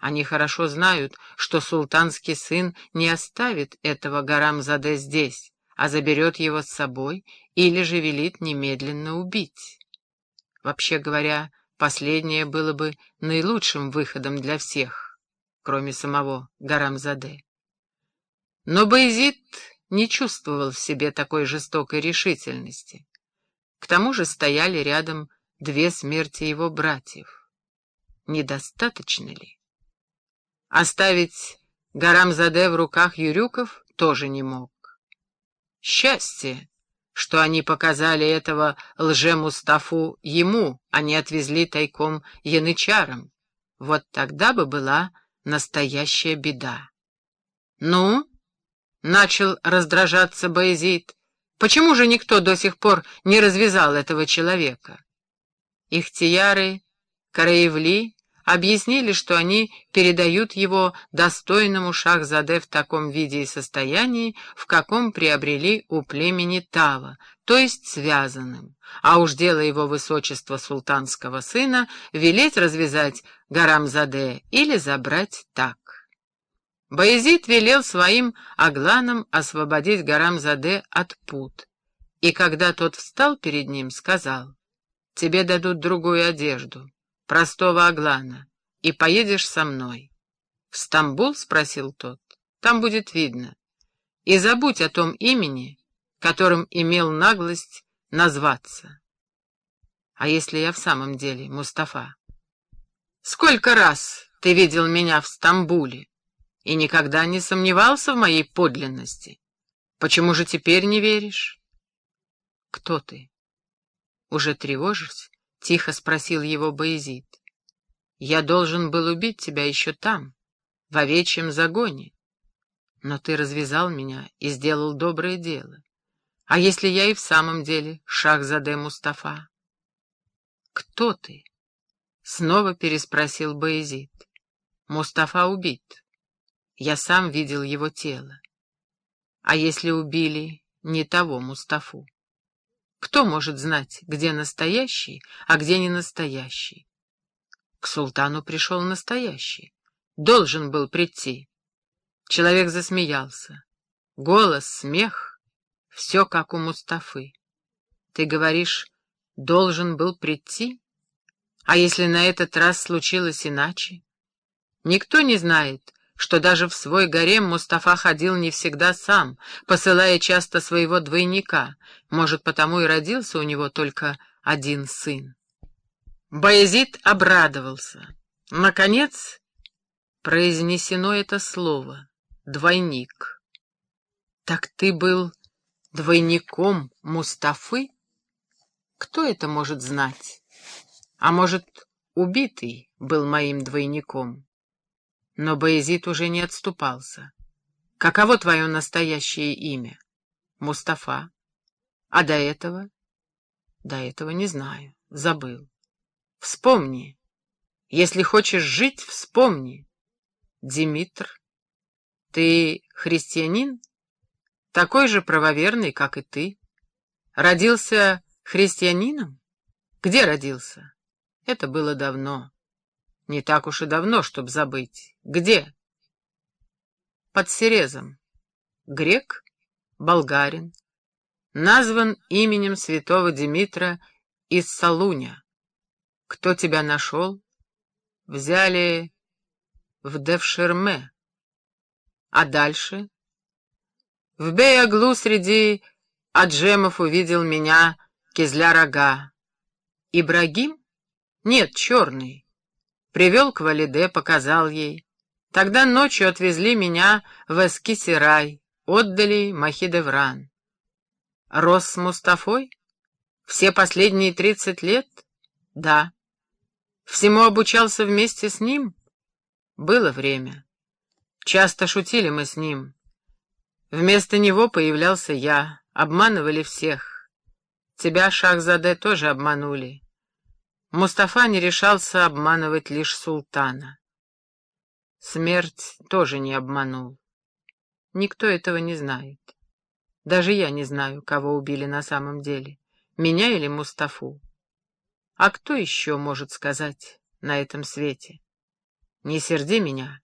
Они хорошо знают, что султанский сын не оставит этого Гарамзаде здесь, а заберет его с собой или же велит немедленно убить. Вообще говоря, последнее было бы наилучшим выходом для всех, кроме самого Гарамзаде. Но Байзид не чувствовал в себе такой жестокой решительности. К тому же стояли рядом две смерти его братьев. Недостаточно ли? Оставить Гарамзаде в руках Юрюков тоже не мог. Счастье, что они показали этого лже-Мустафу ему, а не отвезли тайком янычарам. Вот тогда бы была настоящая беда. «Ну?» — начал раздражаться Боязид. «Почему же никто до сих пор не развязал этого человека?» Ихтияры, Караевли объяснили, что они передают его достойному Шахзаде в таком виде и состоянии, в каком приобрели у племени Тава, то есть связанным, а уж дело его высочества султанского сына велеть развязать Гарамзаде или забрать так. Баязид велел своим агланам освободить Гарамзаде от пут, и когда тот встал перед ним, сказал, «Тебе дадут другую одежду» простого Аглана, и поедешь со мной. — В Стамбул? — спросил тот. — Там будет видно. И забудь о том имени, которым имел наглость назваться. А если я в самом деле Мустафа? Сколько раз ты видел меня в Стамбуле и никогда не сомневался в моей подлинности? Почему же теперь не веришь? Кто ты? Уже тревожишься? — тихо спросил его Боязид. «Я должен был убить тебя еще там, в овечьем загоне. Но ты развязал меня и сделал доброе дело. А если я и в самом деле Шахзаде Мустафа?» «Кто ты?» — снова переспросил Боязид. «Мустафа убит. Я сам видел его тело. А если убили не того Мустафу?» Кто может знать, где настоящий, а где не настоящий? К султану пришел настоящий. Должен был прийти. Человек засмеялся. Голос, смех — все как у Мустафы. Ты говоришь, должен был прийти? А если на этот раз случилось иначе? Никто не знает, что даже в свой гарем Мустафа ходил не всегда сам, посылая часто своего двойника, может, потому и родился у него только один сын. Баязид обрадовался. Наконец, произнесено это слово — двойник. «Так ты был двойником Мустафы? Кто это может знать? А может, убитый был моим двойником?» Но Баязид уже не отступался. «Каково твое настоящее имя?» «Мустафа». «А до этого?» «До этого не знаю. Забыл. Вспомни. Если хочешь жить, вспомни. Димитр, ты христианин? Такой же правоверный, как и ты. Родился христианином? Где родился? Это было давно. Не так уж и давно, чтоб забыть. Где? Под Серезом. Грек, болгарин. Назван именем святого Димитра из Салуня. Кто тебя нашел? Взяли в Девшерме. А дальше? В Беяглу среди аджемов увидел меня кизля-рога. Ибрагим? Нет, черный. Привел к Валиде, показал ей. Тогда ночью отвезли меня в Эскисирай, отдали Махидевран. Рос с Мустафой? Все последние тридцать лет? Да. Всему обучался вместе с ним? Было время. Часто шутили мы с ним. Вместо него появлялся я. Обманывали всех. Тебя, Шахзаде, тоже обманули. Мустафа не решался обманывать лишь султана. Смерть тоже не обманул. Никто этого не знает. Даже я не знаю, кого убили на самом деле, меня или Мустафу. А кто еще может сказать на этом свете? Не серди меня.